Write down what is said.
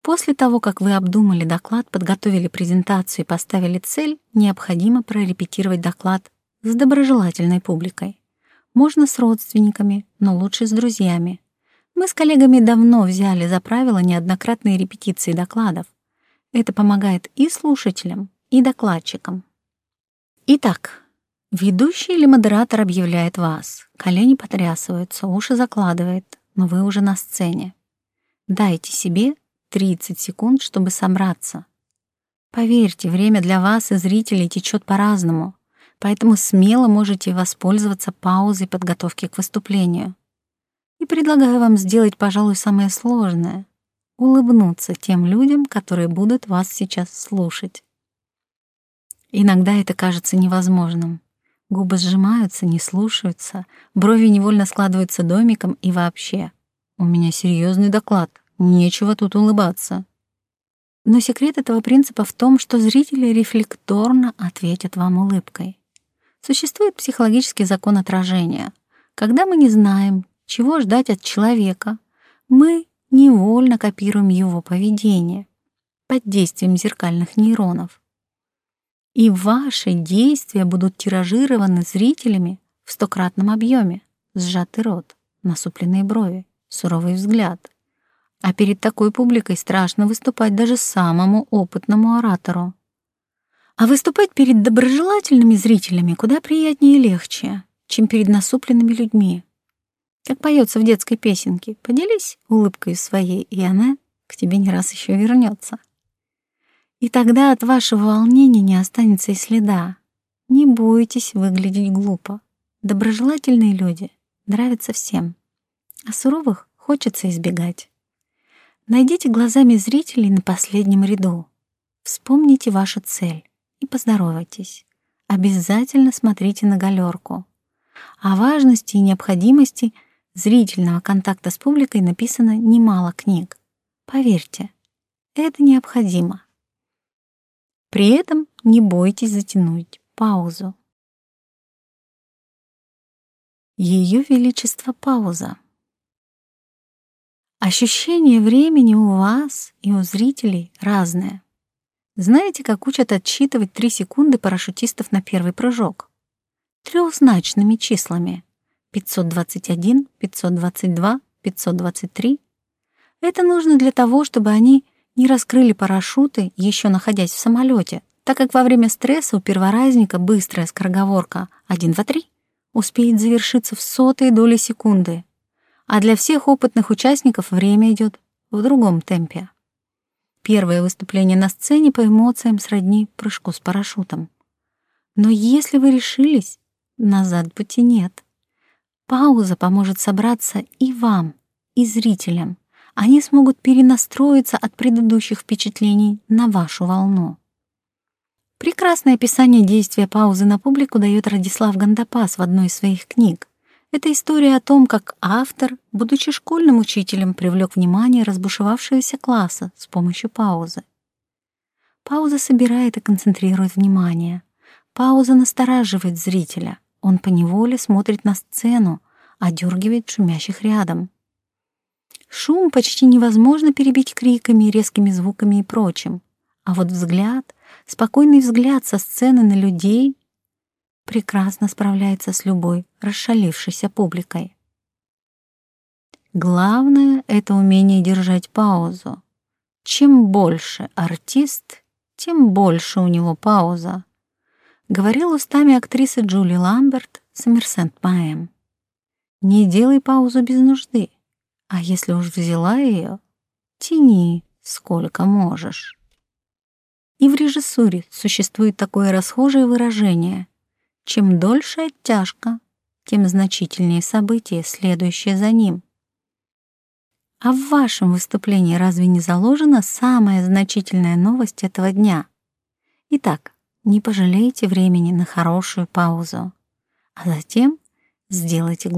Принцип номер два. Элементарный. Умное лицо — это еще не признак ума, господа. Все глупости на земле делаются именно с этим выражением лица. Улыбайтесь, господа, улыбайтесь. Тот самый Мюнхгаузен. Улыбка. После того, как вы обдумали доклад, подготовили презентацию и поставили цель, необходимо прорепетировать доклад с доброжелательной публикой. Можно с родственниками, но лучше с друзьями. Мы с коллегами давно взяли за правило неоднократные репетиции докладов. Это помогает и слушателям, и докладчикам. Итак, ведущий или модератор объявляет вас. Колени потрясываются, уши закладывает, но вы уже на сцене. Дайте себе 30 секунд, чтобы собраться. Поверьте, время для вас и зрителей течет по-разному, поэтому смело можете воспользоваться паузой подготовки к выступлению. И предлагаю вам сделать, пожалуй, самое сложное — улыбнуться тем людям, которые будут вас сейчас слушать. Иногда это кажется невозможным. Губы сжимаются, не слушаются, брови невольно складываются домиком и вообще. У меня серьезный доклад. Нечего тут улыбаться. Но секрет этого принципа в том, что зрители рефлекторно ответят вам улыбкой. Существует психологический закон отражения. Когда мы не знаем, чего ждать от человека, мы невольно копируем его поведение под действием зеркальных нейронов. И ваши действия будут тиражированы зрителями в стократном объеме. Сжатый рот, насупленные брови, суровый взгляд, а перед такой публикой страшно выступать даже самому опытному оратору. А выступать перед доброжелательными зрителями куда приятнее и легче, чем перед насупленными людьми. Как поется в детской песенке, поделись улыбкой своей, и она к тебе не раз еще вернется. И тогда от вашего волнения не останется и следа. Не бойтесь выглядеть глупо. Доброжелательные люди нравятся всем, а суровых хочется избегать. Найдите глазами зрителей на последнем ряду. Вспомните вашу цель и поздоровайтесь. Обязательно смотрите на галерку. О важности и необходимости зрительного контакта с публикой написано немало книг. Поверьте, это необходимо. При этом не бойтесь затянуть паузу. Ее величество пауза. ощущение времени у вас и у зрителей разное. Знаете, как учат отсчитывать 3 секунды парашютистов на первый прыжок? Трехзначными числами 521, 522, 523. Это нужно для того, чтобы они не раскрыли парашюты, еще находясь в самолете, так как во время стресса у перворазника быстрая скороговорка 1, 2, 3 успеет завершиться в сотые доли секунды — а для всех опытных участников время идет в другом темпе. Первое выступление на сцене по эмоциям сродни прыжку с парашютом. Но если вы решились, назад пути нет. Пауза поможет собраться и вам, и зрителям. Они смогут перенастроиться от предыдущих впечатлений на вашу волну. Прекрасное описание действия паузы на публику дает Радислав Гандапас в одной из своих книг. Эта история о том, как автор, будучи школьным учителем, привлек внимание разбушевавшегося класса с помощью паузы. Пауза собирает и концентрирует внимание. Пауза настораживает зрителя. Он поневоле смотрит на сцену, одергивает шумящих рядом. Шум почти невозможно перебить криками, резкими звуками и прочим. А вот взгляд, спокойный взгляд со сцены на людей, прекрасно справляется с любой расшалившейся публикой. Главное — это умение держать паузу. Чем больше артист, тем больше у него пауза, говорил устами актрисы Джули Ламберт Сомерсент Маэм. Не делай паузу без нужды, а если уж взяла ее, тяни сколько можешь. И в режиссуре существует такое расхожее выражение чем дольше оттяжка, тем значительнее событие, следующее за ним. А в вашем выступлении разве не заложена самая значительная новость этого дня? Итак, не пожалейте времени на хорошую паузу, а затем сделайте